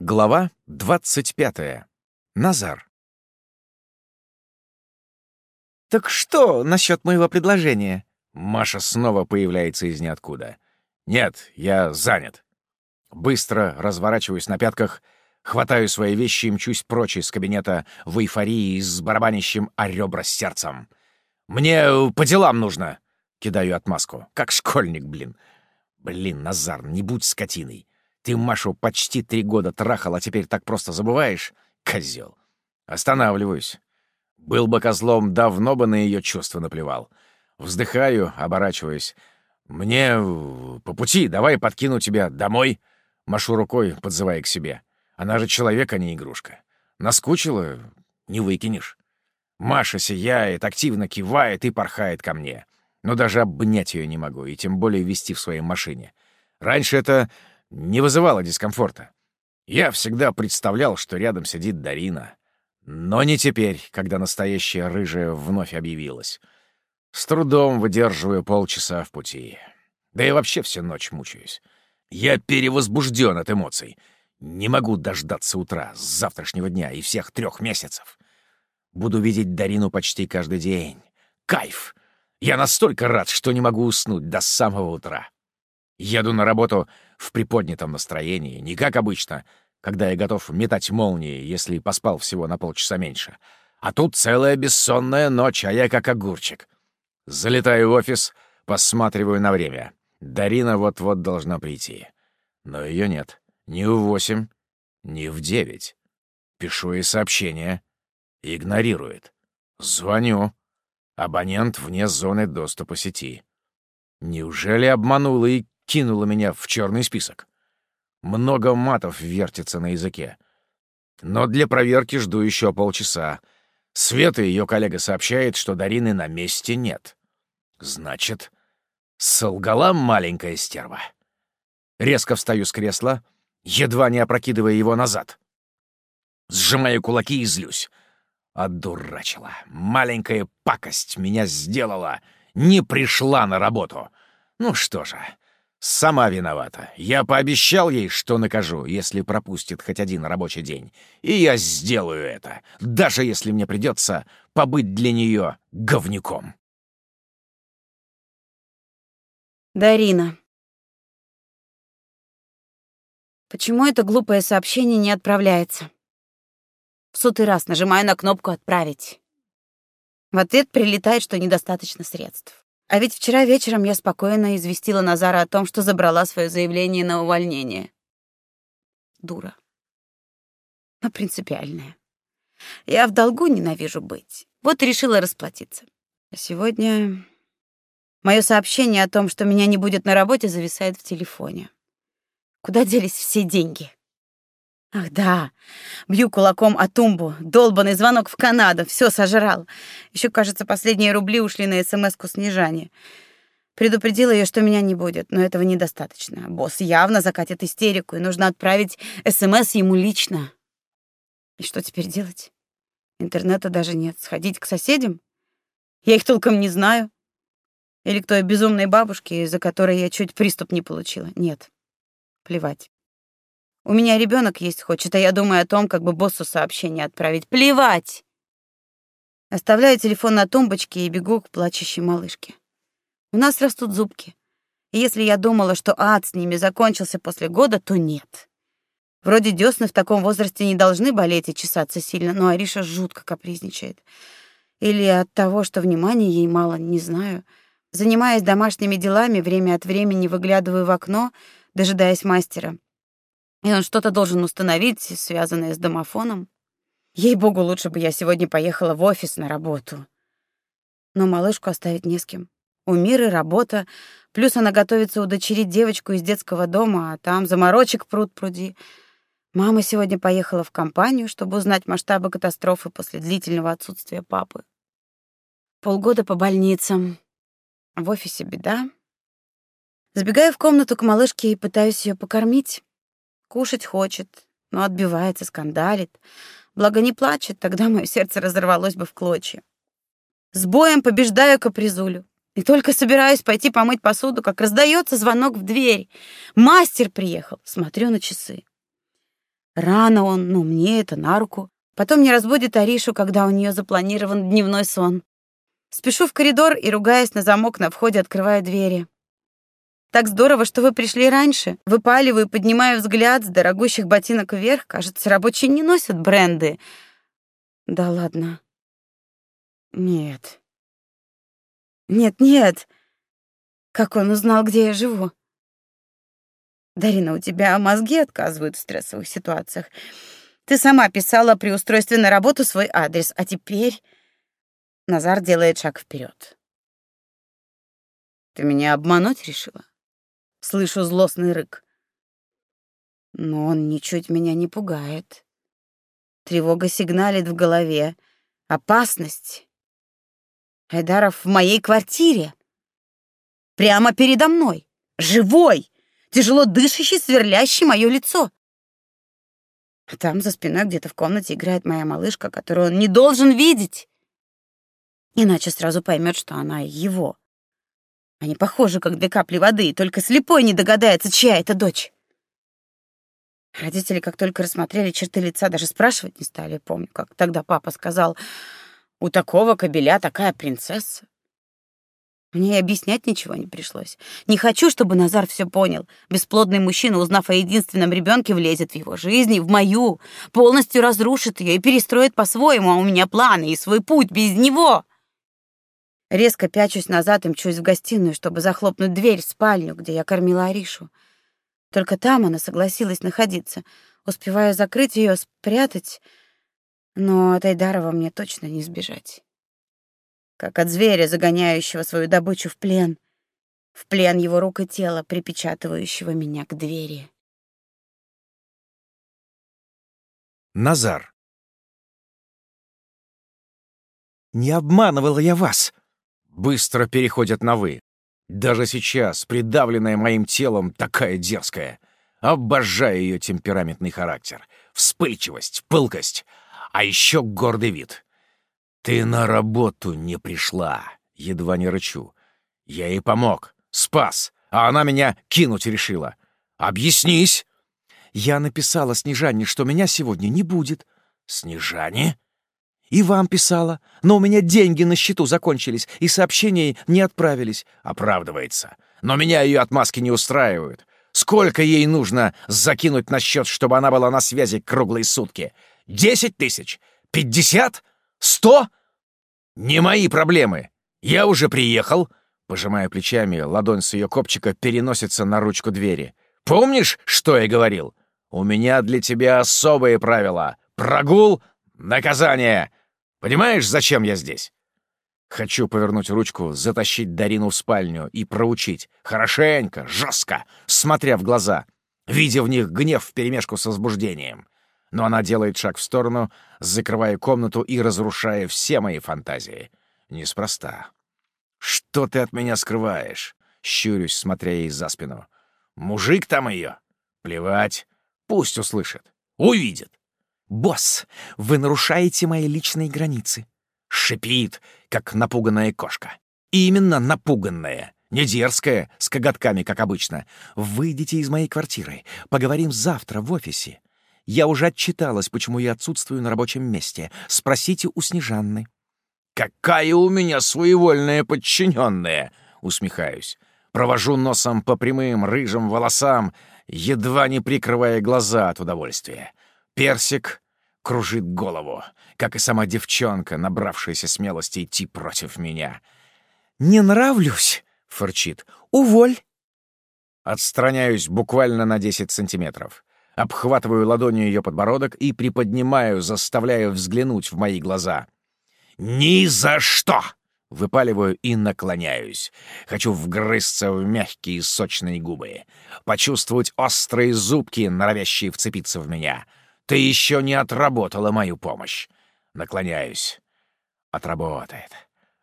Глава 25. Назар. «Так что насчет моего предложения?» Маша снова появляется из ниоткуда. «Нет, я занят». Быстро разворачиваюсь на пятках, хватаю свои вещи и мчусь прочь из кабинета в эйфории с барабанящим о ребра сердцем. «Мне по делам нужно!» — кидаю отмазку. Как школьник, блин. Блин, Назар, не будь скотиной. Ты Машу почти три года трахал, а теперь так просто забываешь? Козел. Останавливаюсь. Был бы козлом, давно бы на ее чувства наплевал. Вздыхаю, оборачиваясь. «Мне по пути, давай подкину тебя домой». Машу рукой, подзывая к себе. Она же человек, а не игрушка. Наскучила — не выкинешь. Маша сияет, активно кивает и порхает ко мне. Но даже обнять ее не могу, и тем более вести в своей машине. Раньше это не вызывало дискомфорта. Я всегда представлял, что рядом сидит Дарина. Но не теперь, когда настоящая рыжая вновь объявилась. С трудом выдерживаю полчаса в пути. Да и вообще всю ночь мучаюсь. Я перевозбужден от эмоций. Не могу дождаться утра, завтрашнего дня и всех трех месяцев. Буду видеть Дарину почти каждый день. Кайф! Я настолько рад, что не могу уснуть до самого утра. Еду на работу в приподнятом настроении, не как обычно, когда я готов метать молнии, если поспал всего на полчаса меньше. А тут целая бессонная ночь, а я как огурчик. Залетаю в офис, посматриваю на время. Дарина вот-вот должна прийти. Но ее нет. Ни в восемь, ни в девять. Пишу ей сообщение. Игнорирует. Звоню. Абонент вне зоны доступа сети. Неужели обманула и кинула меня в черный список. Много матов вертится на языке. Но для проверки жду еще полчаса. Света, ее коллега, сообщает, что Дарины на месте нет. Значит, солгала маленькая стерва. Резко встаю с кресла, едва не опрокидывая его назад. Сжимаю кулаки и злюсь. Одурачила. Маленькая пакость меня сделала. Не пришла на работу. Ну что же, Сама виновата. Я пообещал ей, что накажу, если пропустит хоть один рабочий день. И я сделаю это, даже если мне придется побыть для нее говнюком. Дарина. Почему это глупое сообщение не отправляется? В сотый раз нажимаю на кнопку «Отправить». В ответ прилетает, что недостаточно средств. А ведь вчера вечером я спокойно известила Назара о том, что забрала свое заявление на увольнение. Дура. Но принципиальная. Я в долгу ненавижу быть. Вот и решила расплатиться. А сегодня мое сообщение о том, что меня не будет на работе, зависает в телефоне. Куда делись все деньги? Ах да, бью кулаком о тумбу. Долбанный звонок в Канаду. Все сожрал. Еще, кажется, последние рубли ушли на СМС-ку Снежане. Предупредила ее, что меня не будет, но этого недостаточно. Босс явно закатит истерику, и нужно отправить СМС ему лично. И что теперь делать? Интернета даже нет. Сходить к соседям? Я их толком не знаю. Или к той безумной бабушке, из-за которой я чуть приступ не получила. Нет. Плевать. У меня ребенок есть хочет, а я думаю о том, как бы боссу сообщение отправить. Плевать! Оставляю телефон на тумбочке и бегу к плачущей малышке. У нас растут зубки. И если я думала, что ад с ними закончился после года, то нет. Вроде десны в таком возрасте не должны болеть и чесаться сильно, но Ариша жутко капризничает. Или от того, что внимания ей мало, не знаю. Занимаясь домашними делами, время от времени выглядываю в окно, дожидаясь мастера — и он что-то должен установить, связанное с домофоном. Ей-богу, лучше бы я сегодня поехала в офис на работу. Но малышку оставить не с кем. У Миры работа, плюс она готовится удочерить девочку из детского дома, а там заморочек пруд пруди. Мама сегодня поехала в компанию, чтобы узнать масштабы катастрофы после длительного отсутствия папы. Полгода по больницам. В офисе беда. Сбегаю в комнату к малышке и пытаюсь ее покормить. Кушать хочет, но отбивается, скандалит. Благо не плачет, тогда мое сердце разорвалось бы в клочья. С боем побеждаю капризулю. И только собираюсь пойти помыть посуду, как раздается звонок в дверь. Мастер приехал. Смотрю на часы. Рано он, ну, мне это на руку. Потом не разбудит Аришу, когда у нее запланирован дневной сон. Спешу в коридор и, ругаясь на замок на входе, открываю двери. Так здорово, что вы пришли раньше. Выпаливаю поднимаю взгляд с дорогущих ботинок вверх. Кажется, рабочие не носят бренды. Да ладно. Нет. Нет, нет. Как он узнал, где я живу? Дарина, у тебя мозги отказывают в стрессовых ситуациях. Ты сама писала при устройстве на работу свой адрес, а теперь Назар делает шаг вперед. Ты меня обмануть решила? Слышу злостный рык. Но он ничуть меня не пугает. Тревога сигналит в голове. Опасность. Айдаров в моей квартире. Прямо передо мной. Живой, тяжело дышащий, сверлящий мое лицо. А там за спиной где-то в комнате играет моя малышка, которую он не должен видеть. Иначе сразу поймет, что она его. Они похожи, как две капли воды, только слепой не догадается, чья это дочь. Родители, как только рассмотрели черты лица, даже спрашивать не стали. Помню, как тогда папа сказал, у такого кобеля такая принцесса. Мне и объяснять ничего не пришлось. Не хочу, чтобы Назар все понял. Бесплодный мужчина, узнав о единственном ребенке, влезет в его жизнь и в мою, полностью разрушит ее и перестроит по-своему, а у меня планы и свой путь без него. Резко пячусь назад и мчусь в гостиную, чтобы захлопнуть дверь в спальню, где я кормила Аришу. Только там она согласилась находиться. Успеваю закрыть ее, спрятать, но от Айдарова мне точно не сбежать. Как от зверя, загоняющего свою добычу в плен. В плен его рук и тела, припечатывающего меня к двери. Назар. «Не обманывала я вас!» Быстро переходят на «вы». Даже сейчас, придавленная моим телом, такая дерзкая. Обожаю ее темпераментный характер, вспыльчивость, пылкость, а еще гордый вид. «Ты на работу не пришла», — едва не рычу. Я ей помог, спас, а она меня кинуть решила. «Объяснись!» Я написала Снежане, что меня сегодня не будет. «Снежане?» И вам писала, но у меня деньги на счету закончились, и сообщения не отправились. Оправдывается. Но меня ее отмазки не устраивают. Сколько ей нужно закинуть на счет, чтобы она была на связи круглые сутки? Десять тысяч? Пятьдесят? Сто? Не мои проблемы. Я уже приехал. Пожимая плечами, ладонь с ее копчика переносится на ручку двери. Помнишь, что я говорил? У меня для тебя особые правила. Прогул — наказание. Понимаешь, зачем я здесь? Хочу повернуть ручку, затащить Дарину в спальню и проучить. Хорошенько, жестко, смотря в глаза, видя в них гнев вперемешку с возбуждением. Но она делает шаг в сторону, закрывая комнату и разрушая все мои фантазии. Неспроста. «Что ты от меня скрываешь?» — щурюсь, смотря ей за спину. «Мужик там ее? Плевать. Пусть услышит. Увидит. «Босс, вы нарушаете мои личные границы». Шипит, как напуганная кошка. Именно напуганная, не дерзкая, с коготками, как обычно. «Выйдите из моей квартиры. Поговорим завтра в офисе. Я уже отчиталась, почему я отсутствую на рабочем месте. Спросите у Снежанны». «Какая у меня своевольная подчиненная!» — усмехаюсь. Провожу носом по прямым рыжим волосам, едва не прикрывая глаза от удовольствия. Персик кружит голову, как и сама девчонка, набравшаяся смелости идти против меня. «Не нравлюсь», — фырчит. «Уволь». Отстраняюсь буквально на 10 сантиметров. Обхватываю ладонью ее подбородок и приподнимаю, заставляя взглянуть в мои глаза. «Ни за что!» Выпаливаю и наклоняюсь. Хочу вгрызться в мягкие сочные губы. Почувствовать острые зубки, норовящие вцепиться в меня — ты еще не отработала мою помощь. Наклоняюсь. Отработает.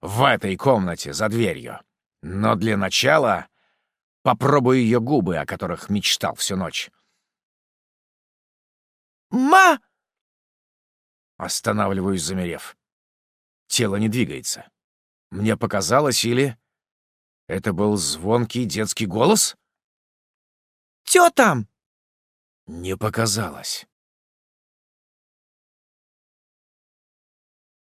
В этой комнате, за дверью. Но для начала попробую ее губы, о которых мечтал всю ночь. «Ма!» Останавливаюсь, замерев. Тело не двигается. Мне показалось, или... Это был звонкий детский голос? «Тё там?» Не показалось.